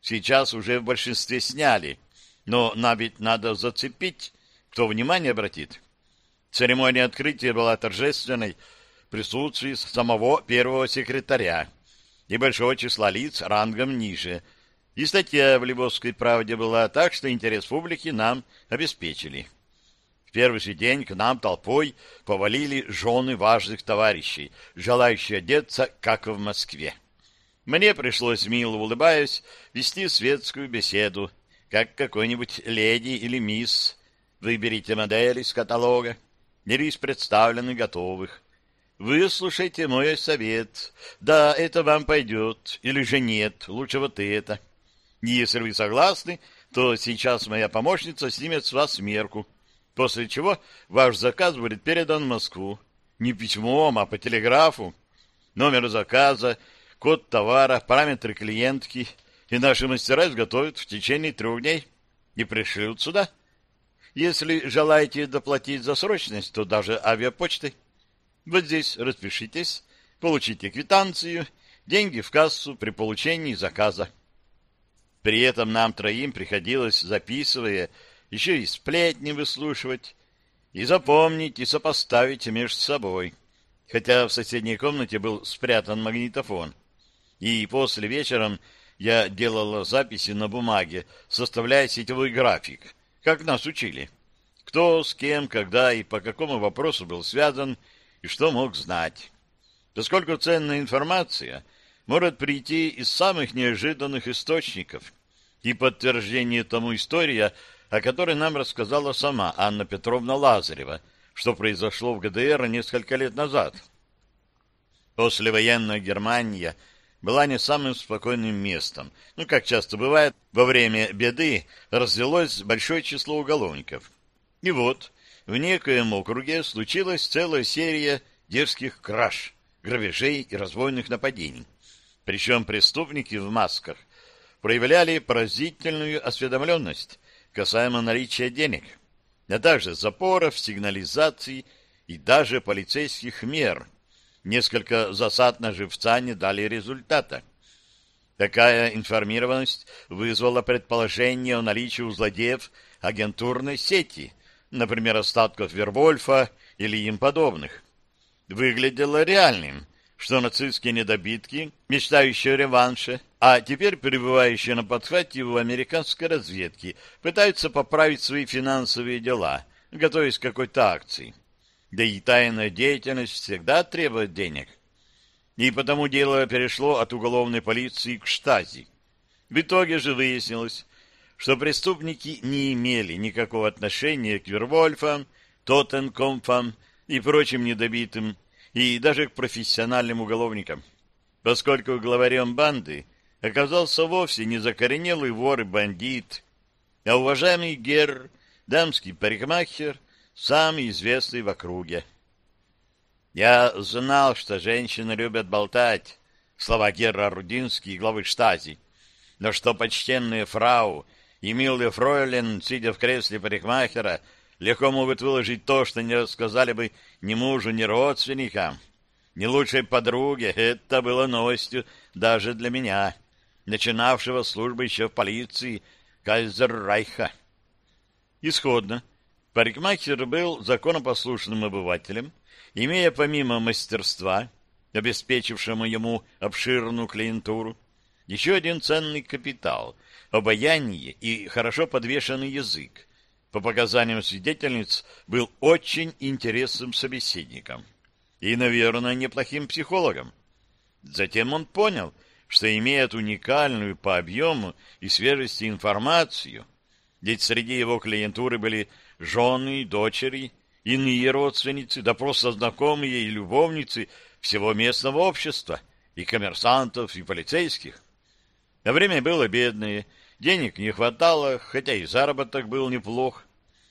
Сейчас уже в большинстве сняли. Но нам ведь надо зацепить, кто внимание обратит. Церемония открытия была торжественной в присутствии самого первого секретаря и большого числа лиц рангом ниже. И статья в Львовской правде была так, что интерес публики нам обеспечили. В первый же день к нам толпой повалили жены важных товарищей, желающие одеться, как в Москве. Мне пришлось, мило улыбаясь, вести светскую беседу, как какой-нибудь леди или мисс. Выберите модель из каталога. Или из представленных готовых. Выслушайте мой совет. Да, это вам пойдет. Или же нет. Лучше вот это. Если вы согласны, то сейчас моя помощница снимет с вас мерку. После чего ваш заказ будет передан в Москву. Не письмом, а по телеграфу. Номер заказа, код товара, параметры клиентки. И наши мастера изготовят в течение трех дней и пришлют сюда. Если желаете доплатить за срочность, то даже авиапочтой. Вот здесь распишитесь, получите квитанцию, деньги в кассу при получении заказа. При этом нам троим приходилось, записывая, еще и сплетни выслушивать, и запомнить, и сопоставить между собой. Хотя в соседней комнате был спрятан магнитофон. И после вечером я делала записи на бумаге, составляя сетевой график, как нас учили. Кто, с кем, когда и по какому вопросу был связан, и что мог знать. Поскольку ценная информация может прийти из самых неожиданных источников, и подтверждение тому история о которой нам рассказала сама Анна Петровна Лазарева, что произошло в ГДР несколько лет назад. Послевоенная Германия была не самым спокойным местом. Ну, как часто бывает, во время беды развелось большое число уголовников. И вот, в некоем округе случилась целая серия дерзких краж, грабежей и разбойных нападений. Причем преступники в масках проявляли поразительную осведомленность касаемо наличия денег, а также запоров, сигнализаций и даже полицейских мер. Несколько засад на живца не дали результата. Такая информированность вызвала предположение о наличии у злодеев агентурной сети, например, остатков Вервольфа или им подобных. Выглядело реальным, что нацистские недобитки, мечтающие о реванше, а теперь пребывающие на подхвате в американской разведке, пытаются поправить свои финансовые дела, готовясь к какой-то акции. Да и тайная деятельность всегда требует денег. И потому дело перешло от уголовной полиции к штази. В итоге же выяснилось, что преступники не имели никакого отношения к Вервольфам, Тоттенкомфам и прочим недобитым и даже к профессиональным уголовникам, поскольку главарем банды оказался вовсе не закоренелый вор и бандит, а уважаемый гер, дамский парикмахер, самый известный в округе. Я знал, что женщины любят болтать, слова Герра Рудинский, главы штази, но что почтенные фрау и милые фройлен, сидя в кресле парикмахера, легко могут выложить то, что не рассказали бы ни мужу, ни родственникам, ни лучшей подруге. Это было новостью даже для меня, начинавшего службу еще в полиции Кайзеррайха. Исходно, парикмахер был законопослушным обывателем, имея помимо мастерства, обеспечившему ему обширную клиентуру, еще один ценный капитал — обаяние и хорошо подвешенный язык, по показаниям свидетельниц, был очень интересным собеседником и, наверное, неплохим психологом. Затем он понял, что имеет уникальную по объему и свежести информацию, ведь среди его клиентуры были жены, дочери, иные родственницы, да просто знакомые и любовницы всего местного общества, и коммерсантов, и полицейских. А время было бедное, Денег не хватало, хотя и заработок был неплох.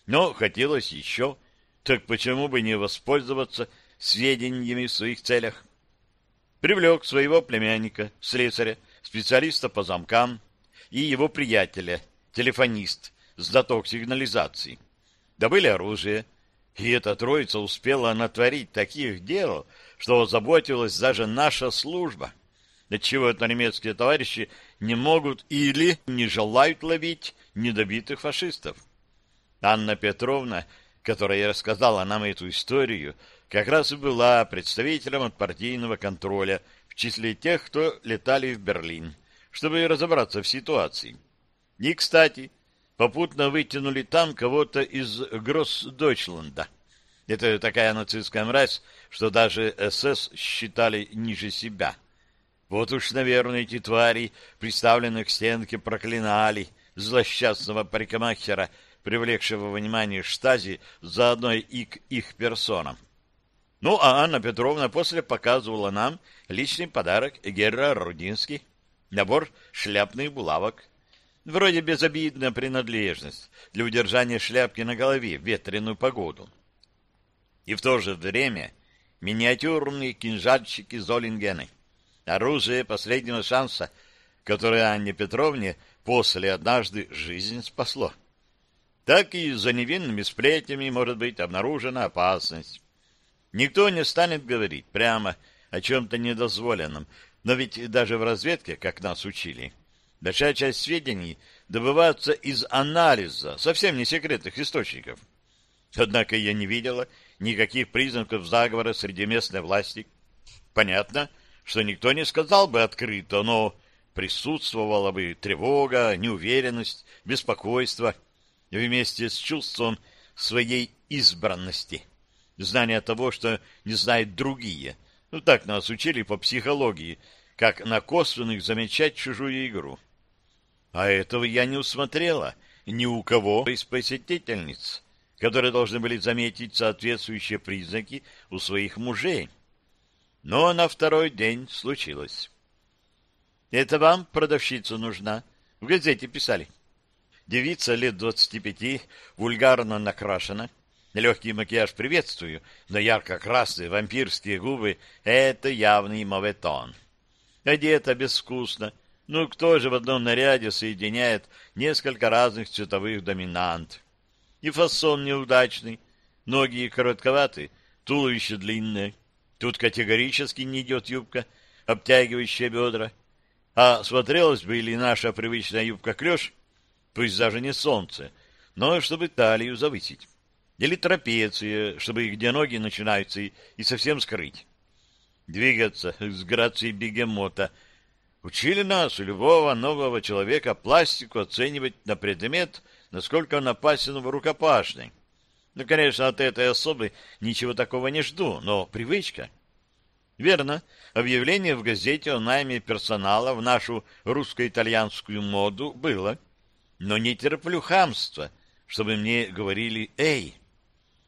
Но хотелось еще, так почему бы не воспользоваться сведениями в своих целях? Привлек своего племянника, слесаря, специалиста по замкам, и его приятеля, телефонист, знаток сигнализации. Добыли оружие, и эта троица успела натворить таких дел, что заботилась даже наша служба. Отчего это немецкие товарищи не могут или не желают ловить недобитых фашистов. Анна Петровна, которая рассказала нам эту историю, как раз и была представителем от партийного контроля в числе тех, кто летали в Берлин, чтобы разобраться в ситуации. И, кстати, попутно вытянули там кого-то из Гроссдойчленда. Это такая нацистская мразь, что даже СС считали ниже себя — вот уж, наверное, эти твари, приставленные к стенке, проклинали злосчастного парикмахера, привлекшего внимание штази заодно и к их персонам. Ну, а Анна Петровна после показывала нам личный подарок Герра Рудинский, набор шляпных булавок. Вроде безобидная принадлежность для удержания шляпки на голове в ветреную погоду. И в то же время миниатюрные кинжальчики Золингены — оружие последнего шанса, которое Анне Петровне после однажды жизнь спасло. так и за невинными сплетнями может быть обнаружена опасность. Никто не станет говорить прямо о чем-то недозволенном, но ведь даже в разведке, как нас учили, большая часть сведений добывается из анализа совсем не секретных источников. Однако я не видела никаких признаков заговора среди местной власти. Понятно, что никто не сказал бы открыто, но присутствовала бы тревога, неуверенность, беспокойство вместе с чувством своей избранности, знание того, что не знают другие. Ну, так нас учили по психологии, как на косвенных замечать чужую игру. А этого я не усмотрела ни у кого из посетительниц, которые должны были заметить соответствующие признаки у своих мужей. Но на второй день случилось. Это вам продавщица нужна. В газете писали. Девица лет двадцати пяти, вульгарно накрашена. Легкий макияж приветствую, но ярко-красные вампирские губы — это явный моветон. Одета безвкусно. Ну, кто же в одном наряде соединяет несколько разных цветовых доминант? И фасон неудачный, ноги коротковаты, туловище длинное. Тут категорически не идет юбка, обтягивающая бедра. А смотрелась бы или наша привычная юбка-клеш, пусть даже не солнце, но чтобы талию завысить. Или трапеция, чтобы где ноги начинаются и, и совсем скрыть. Двигаться с грацией бегемота. Учили нас, любого нового человека, пластику оценивать на предмет, насколько он опасен в рукопашной. Ну, конечно, от этой особы ничего такого не жду, но привычка — Верно, объявление в газете о найме персонала в нашу русско-итальянскую моду было, но не терплю хамства, чтобы мне говорили «Эй!»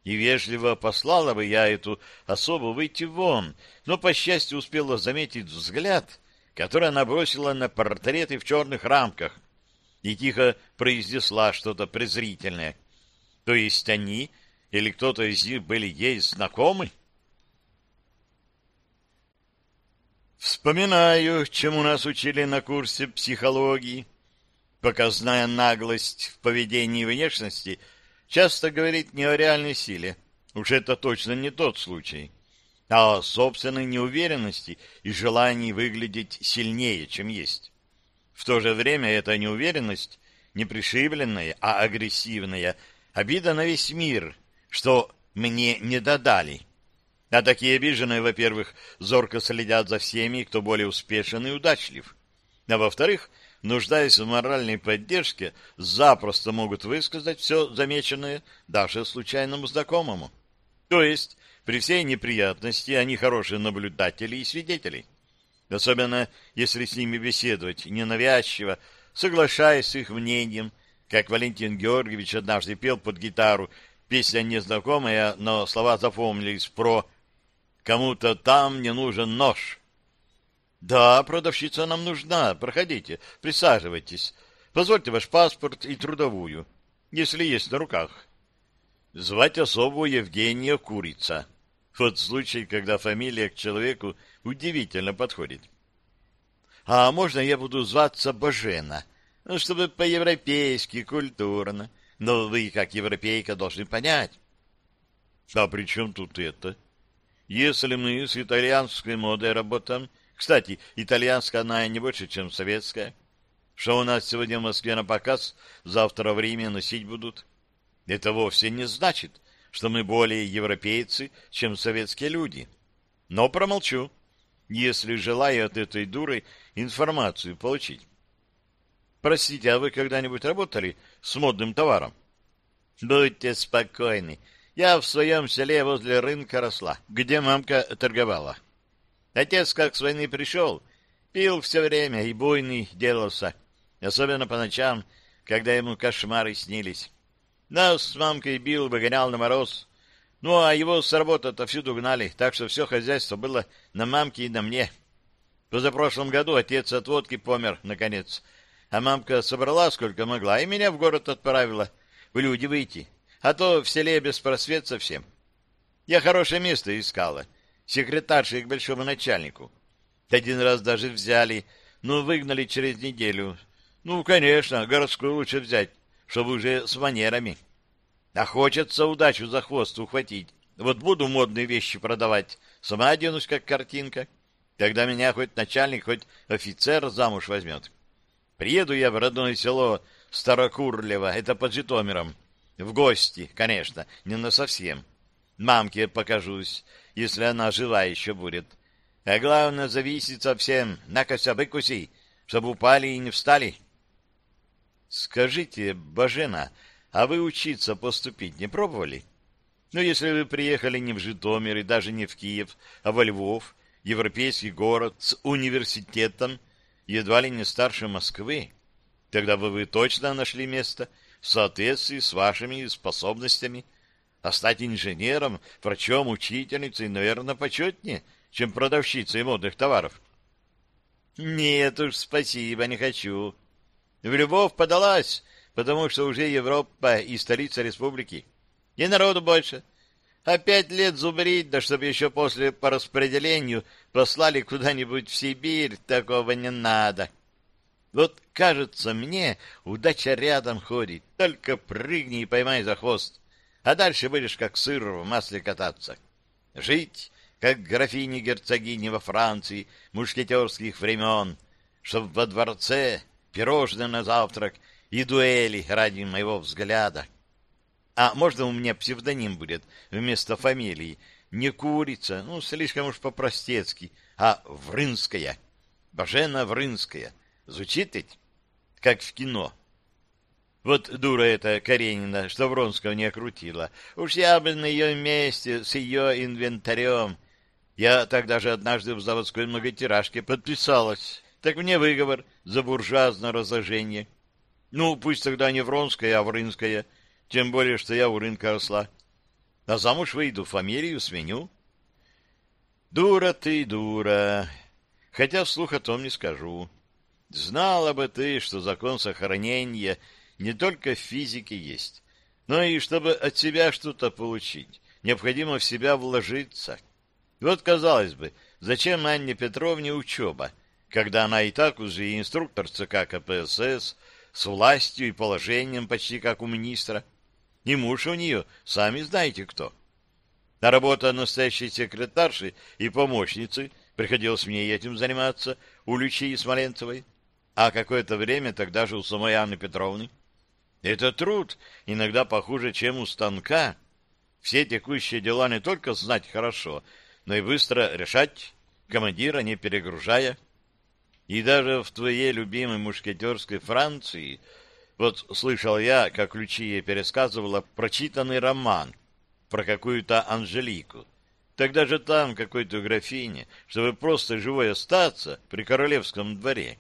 И вежливо послала бы я эту особу выйти вон, но, по счастью, успела заметить взгляд, который она бросила на портреты в черных рамках, и тихо произнесла что-то презрительное. То есть они или кто-то из них были ей знакомы? Вспоминаю, чему нас учили на курсе психологии. Показная наглость в поведении и внешности часто говорит не о реальной силе, уж это точно не тот случай, а о собственной неуверенности и желании выглядеть сильнее, чем есть. В то же время эта неуверенность не пришибленная, а агрессивная, обида на весь мир, что мне не додали – а такие обиженные, во-первых, зорко следят за всеми, кто более успешен и удачлив. А во-вторых, нуждаясь в моральной поддержке, запросто могут высказать все замеченное даже случайному знакомому. То есть, при всей неприятности, они хорошие наблюдатели и свидетели. Особенно, если с ними беседовать ненавязчиво, соглашаясь с их мнением, как Валентин Георгиевич однажды пел под гитару, песня незнакомая, но слова запомнились про Кому-то там не нужен нож. Да, продавщица нам нужна. Проходите, присаживайтесь. Позвольте ваш паспорт и трудовую, если есть на руках. Звать особу Евгения Курица. Вот случай, когда фамилия к человеку удивительно подходит. А можно я буду зваться Божена? Ну, чтобы по-европейски, культурно. Но вы, как европейка, должны понять. А при чем тут это? Если мы с итальянской модой работаем, кстати, итальянская она не больше, чем советская, что у нас сегодня в Москве на показ, завтра в Риме носить будут, это вовсе не значит, что мы более европейцы, чем советские люди. Но промолчу, если желаю от этой дуры информацию получить. Простите, а вы когда-нибудь работали с модным товаром? Будьте спокойны, я в своем селе возле рынка росла, где мамка торговала. Отец, как с войны пришел, пил все время и буйный делался, особенно по ночам, когда ему кошмары снились. Нас с мамкой бил, выгонял на мороз. Ну, а его с работы-то всюду гнали, так что все хозяйство было на мамке и на мне. Позапрошлом году отец от водки помер, наконец, а мамка собрала сколько могла и меня в город отправила в люди выйти а то в селе беспросвет совсем. Я хорошее место искала, секретаршей к большому начальнику. Один раз даже взяли, но выгнали через неделю. Ну, конечно, городскую лучше взять, чтобы уже с манерами. А хочется удачу за хвост ухватить. Вот буду модные вещи продавать, сама оденусь как картинка. Когда меня хоть начальник, хоть офицер замуж возьмет. Приеду я в родное село Старокурлево, это под Житомиром. В гости, конечно, не на совсем. Мамке покажусь, если она жива еще будет. А главное, зависит совсем. Накося, выкуси, чтобы упали и не встали. Скажите, Бажена, а вы учиться поступить не пробовали? Ну, если вы приехали не в Житомир и даже не в Киев, а во Львов, европейский город с университетом, едва ли не старше Москвы, тогда бы вы точно нашли место в соответствии с вашими способностями. А стать инженером, врачом, учительницей, наверное, почетнее, чем продавщицей модных товаров. Нет уж, спасибо, не хочу. В любовь подалась, потому что уже Европа и столица республики. И народу больше. А пять лет зубрить, да чтобы еще после по распределению послали куда-нибудь в Сибирь, такого не надо. Вот, кажется мне, удача рядом ходит. Только прыгни и поймай за хвост. А дальше будешь как сыр в масле кататься. Жить, как графини-герцогини во Франции мушкетерских времен, чтоб во дворце пирожные на завтрак и дуэли ради моего взгляда. А можно у меня псевдоним будет вместо фамилии? Не курица, ну, слишком уж по-простецки, а Врынская. Бажена Врынская. Звучит ведь? Как в кино. Вот дура эта Каренина, что Вронского не окрутила. Уж я бы на ее месте с ее инвентарем. Я тогда же однажды в заводской многотиражке подписалась. Так мне выговор за буржуазное разложение. Ну, пусть тогда не Вронская, а Врынская. Тем более, что я у рынка росла. А замуж выйду, фамилию сменю. Дура ты, дура. Хотя вслух о том не скажу. Знала бы ты, что закон сохранения не только в физике есть, но и чтобы от себя что-то получить, необходимо в себя вложиться. Вот, казалось бы, зачем Анне Петровне учеба, когда она и так уже инструктор ЦК КПСС, с властью и положением почти как у министра, и муж у нее, сами знаете кто. А работа настоящей секретарши и помощницы, приходилось мне этим заниматься, у Лючии Смоленцевой, а какое-то время тогда же у самой Анны Петровны. Это труд, иногда похуже, чем у станка. Все текущие дела не только знать хорошо, но и быстро решать, командира не перегружая. И даже в твоей любимой мушкетерской Франции — вот слышал я, как Лючия пересказывала прочитанный роман про какую-то Анжелику. Тогда же там какой-то графине, чтобы просто живой остаться при королевском дворе.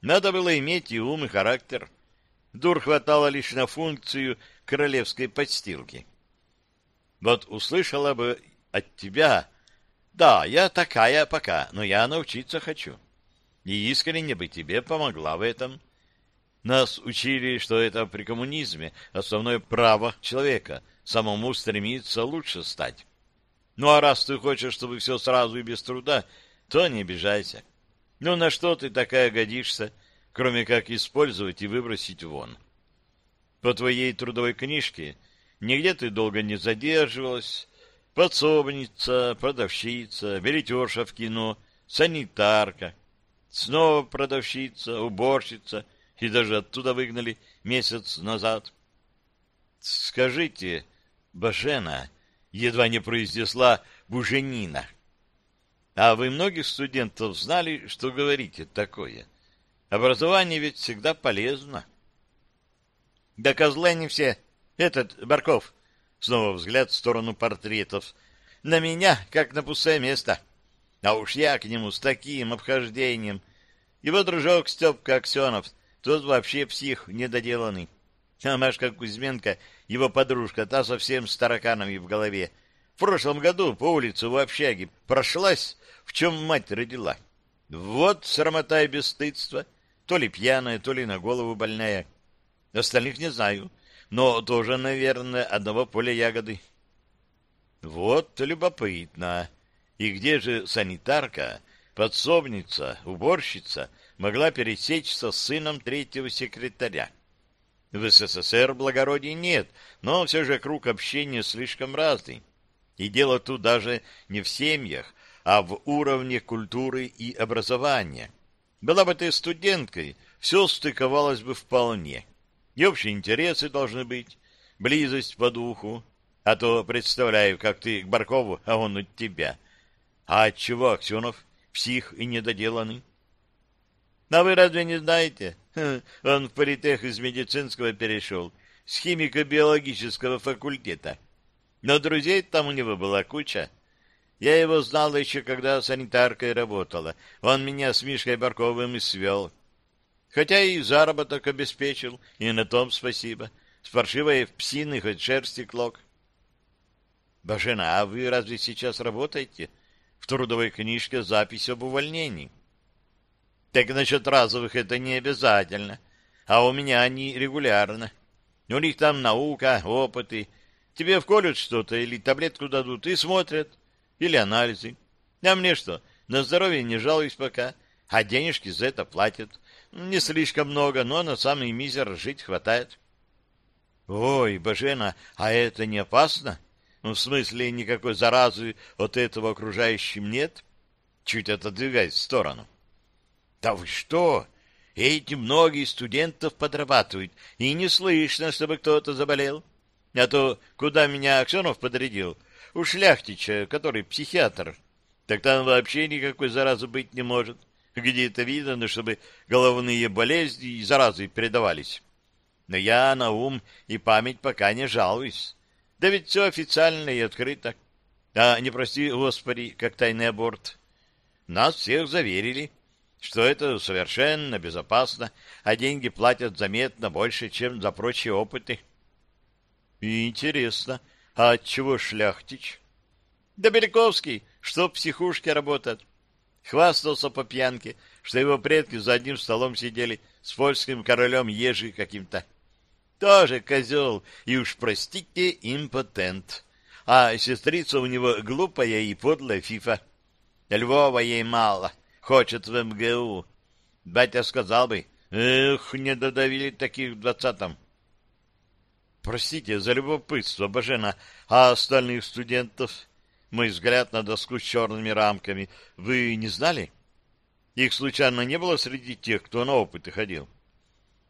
Надо было иметь и ум, и характер. Дур хватало лишь на функцию королевской подстилки. Вот услышала бы от тебя... Да, я такая пока, но я научиться хочу. И искренне бы тебе помогла в этом. — нас учили, что это при коммунизме основное право человека — самому стремиться лучше стать. Ну а раз ты хочешь, чтобы все сразу и без труда, то не обижайся. Ну на что ты такая годишься, кроме как использовать и выбросить вон? По твоей трудовой книжке нигде ты долго не задерживалась, подсобница, продавщица, билетерша в кино, санитарка, снова продавщица, уборщица — и даже оттуда выгнали месяц назад. Скажите, Бажена, едва не произнесла Буженина, а вы многих студентов знали, что говорите такое? Образование ведь всегда полезно. Да козлы они все. Этот, Барков, снова взгляд в сторону портретов. На меня, как на пустое место. А уж я к нему с таким обхождением. Его дружок Степка Аксенов — тот вообще псих недоделанный. А Машка Кузьменко, его подружка, та совсем с тараканами в голове. В прошлом году по улице в общаге прошлась, в чем мать родила. Вот срамота и бесстыдство. То ли пьяная, то ли на голову больная. Остальных не знаю, но тоже, наверное, одного поля ягоды. Вот любопытно. И где же санитарка, подсобница, уборщица — могла пересечься с сыном третьего секретаря. В СССР благородий нет, но все же круг общения слишком разный. И дело тут даже не в семьях, а в уровне культуры и образования. Была бы ты студенткой, все стыковалось бы вполне. И общие интересы должны быть, близость по духу. А то представляю, как ты к Баркову, а он от тебя. А от чего Аксенов псих и недоделанный? А вы разве не знаете? Он в политех из медицинского перешел, с химико-биологического факультета. Но друзей там у него была куча. Я его знал еще, когда санитаркой работала. Он меня с Мишкой Барковым и свел. Хотя и заработок обеспечил, и на том спасибо. С паршивой псины хоть шерсти клок. Бажена, а вы разве сейчас работаете? В трудовой книжке запись об увольнении. Так насчет разовых это не обязательно. А у меня они регулярно. У них там наука, опыты. Тебе вколют что-то или таблетку дадут и смотрят. Или анализы. А мне что, на здоровье не жалуюсь пока. А денежки за это платят. Не слишком много, но на самый мизер жить хватает. Ой, Бажена, а это не опасно? Ну, в смысле, никакой заразы от этого окружающим нет? Чуть отодвигаясь в сторону. Да вы что? Эти многие студентов подрабатывают, и не слышно, чтобы кто-то заболел. А то куда меня Аксенов подрядил? У шляхтича, который психиатр. Так там вообще никакой заразы быть не может. Где это видно, чтобы головные болезни и заразы передавались. Но я на ум и память пока не жалуюсь. Да ведь все официально и открыто. А не прости, Господи, как тайный аборт. Нас всех заверили что это совершенно безопасно, а деньги платят заметно больше, чем за прочие опыты. Интересно, а чего шляхтич? Да Беляковский, что в психушке работает. Хвастался по пьянке, что его предки за одним столом сидели с польским королем Ежи каким-то. Тоже козел, и уж простите, импотент. А сестрица у него глупая и подлая фифа. Львова ей мало — хочет в МГУ. Батя сказал бы, эх, не додавили таких в двадцатом. Простите за любопытство, Бажена, а остальных студентов? Мой взгляд на доску с черными рамками. Вы не знали? Их случайно не было среди тех, кто на опыты ходил?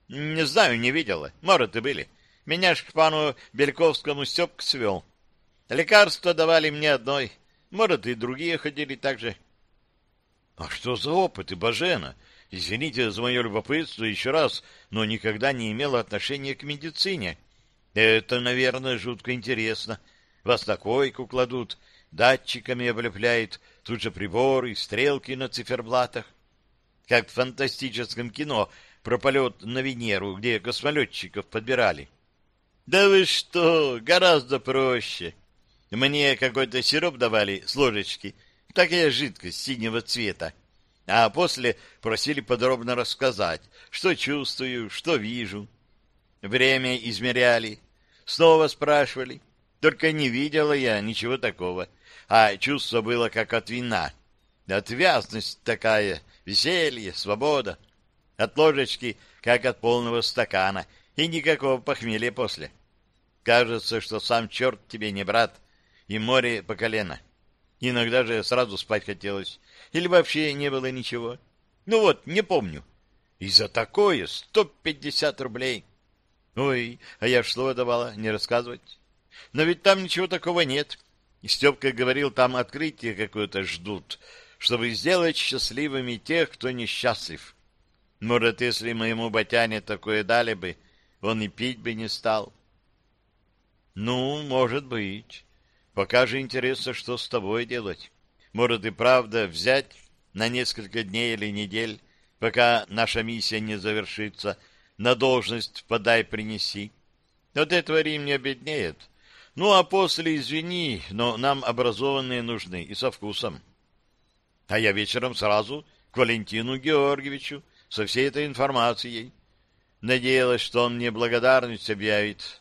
Не знаю, не видела. Может, и были. Меня ж к пану Бельковскому Степк свел. Лекарства давали мне одной. Может, и другие ходили так же. А что за опыты, Бажена? Извините за мое любопытство еще раз, но никогда не имело отношения к медицине. Это, наверное, жутко интересно. Вас на койку кладут, датчиками облепляют, тут же приборы, стрелки на циферблатах. Как в фантастическом кино про полет на Венеру, где космолетчиков подбирали. Да вы что, гораздо проще. Мне какой-то сироп давали с ложечки, такая жидкость синего цвета. А после просили подробно рассказать, что чувствую, что вижу. Время измеряли. Снова спрашивали. Только не видела я ничего такого. А чувство было как от вина. Отвязность такая, веселье, свобода. От ложечки, как от полного стакана, и никакого похмелья после. Кажется, что сам черт тебе не брат, и море по колено. Иногда же сразу спать хотелось. Или вообще не было ничего. Ну вот, не помню. И за такое сто пятьдесят рублей. Ой, а я что давала, не рассказывать? Но ведь там ничего такого нет. Степка говорил, там открытие какое-то ждут, чтобы сделать счастливыми тех, кто несчастлив. Может, если моему батяне такое дали бы, он и пить бы не стал. Ну, может быть. Пока же интересно, что с тобой делать. Может и правда взять на несколько дней или недель, пока наша миссия не завершится, на должность подай-принеси. От этого Рим не обеднеет. Ну, а после, извини, но нам образованные нужны и со вкусом. А я вечером сразу к Валентину Георгиевичу со всей этой информацией. Надеялась, что он мне благодарность объявит.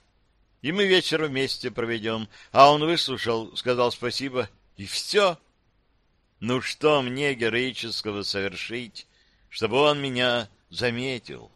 И мы вечер вместе проведем. А он выслушал, сказал спасибо, и все. Ну что мне героического совершить, чтобы он меня заметил?»